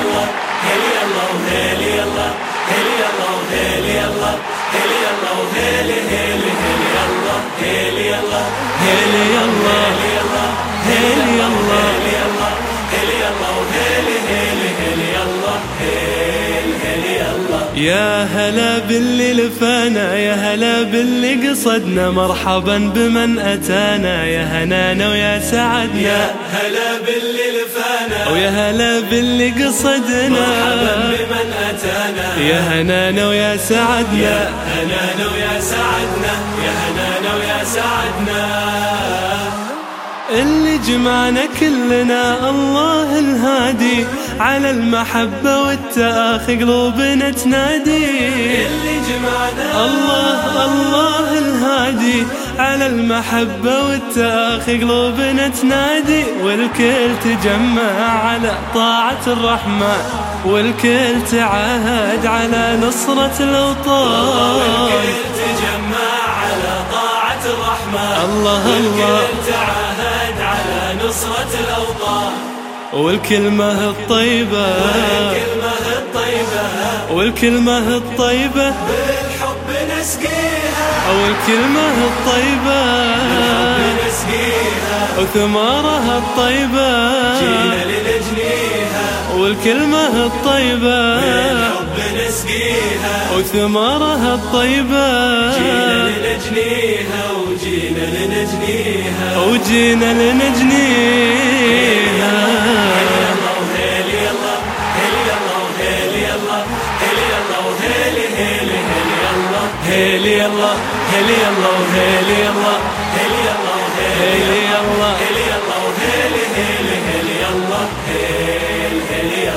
الله هلي الله وهيلي الله هلي الله وهيلي الله هلي الله وهيلي هيلي هلي الله هلي الله هيلي يا هلا باللي لفانا يا هلا باللي قصدنا. مرحبا بمن أتانا. يا هنانا ويا سعدنا. يا هلا باللي لفانا. ويا هلا باللي قصدنا. مرحبا بمن أتانا. يا هنانا ويا سعدنا. يا هنانا ويا سعدنا. يا هنانا ويا سعدنا. اللي جمعنا كلنا الله الهادي. على المحبة والتآخي قلوبنا تنادي. اللي جمعنا. الله الله الهادي. على المحبة والتآخي قلوبنا تنادي. والكل تجمع على طاعة الرحمن. والكل تعاهد على نصرة الأوطان. والكل تجمع على طاعة الرحمن. الله الله. والكل تعاهد على نصرة الأوطان. والكلمة الطيبة. والكلمة الطيبة. والكلمة الطيبة. بالحب نسقيها. والكلمة الطيبة. نسقيها. وثمارها الطيبة. جينا لنجنيها والكلمة الطيبة. بالحب نسقيها. وثمارها الطيبة. جينا لنجنيها وجينا لنجنيها. وجينا لنجنيها. هيلي الله هيلي الله هيلي الله هيلي هيلي الله هيلي الله هيلي هيلي هيلي الله هيل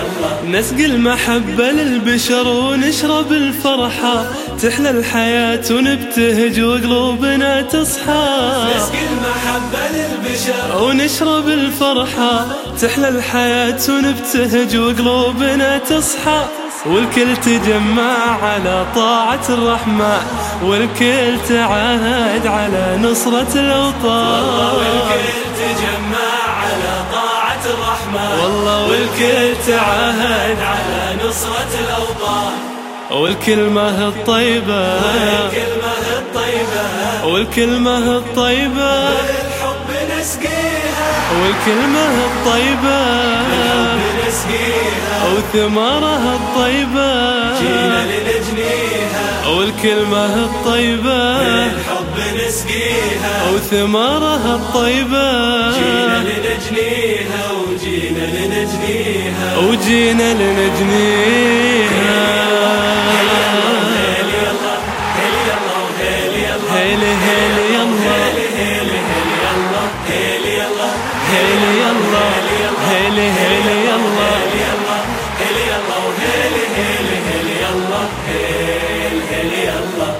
الله. نسقي المحبة للبشر ونشرب الفرحة تحلى الحياة ونبتهج وقلوبنا تصحى. نسقي المحبة للبشر ونشرب الفرحة تحلى الحياة ونبتهج وقلوبنا تصحى. والكل تجمع على طاعة الرحمن والكل تعاهد على نصرة الأوطان. والكل تجمع على طاعة الرحمن والله والكل تعاهد على نصرة الأوطان. والكلمة الطيبة الكلمة الطيبة والكلمة الطيبة بالحب نسقيها. والكلمة الطيبة نسقيها وثمارها الطيبة. جينا لنجنيها والكلمة الطيبة. بالحب نسقيها. وثمارها الطيبة. جينا لنجنيها وجينا لنجنيها وجينا لنجنيها هيلي هيلي هيلي الله هيلي الله هيلي هيلي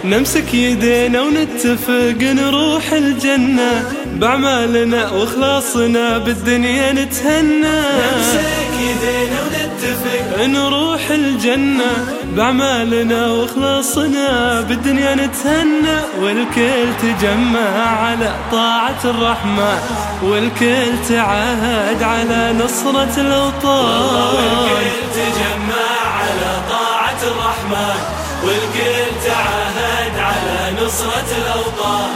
نمسك يدينا ونتفق نروح الجنة. بأعمالنا وإخلاصنا بالدنيا نتهنى. نمسك يدينا ونتفق نروح الجنة. بأعمالنا وإخلاصنا بالدنيا نتهنى. والكل تجمع على طاعة الرحمن والكل تعاهد على نصرة الأوطان. والكل تجمع على طاعة الرحمن نصرة الأوطان.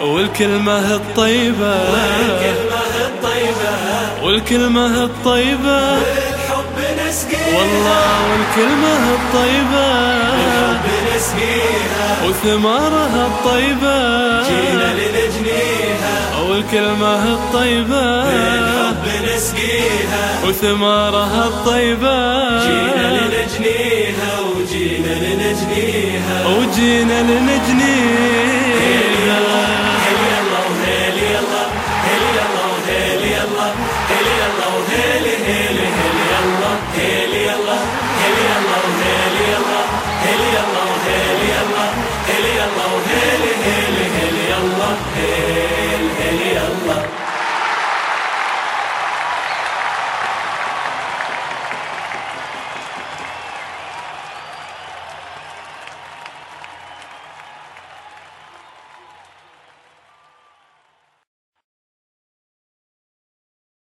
والكلمة الطيبة. الكلمة الطيبة. والكلمة الطيبة. بالحب نسقيها والله والكلمة الطيبة. نسقيها وثمارها الطيبة. جينا لنجنيها والكلمة الطيبة. بالحب نسقيها. وثمارها الطيبة. جينا لنجنيها وجينا لنجنيها وجينا لنجنيها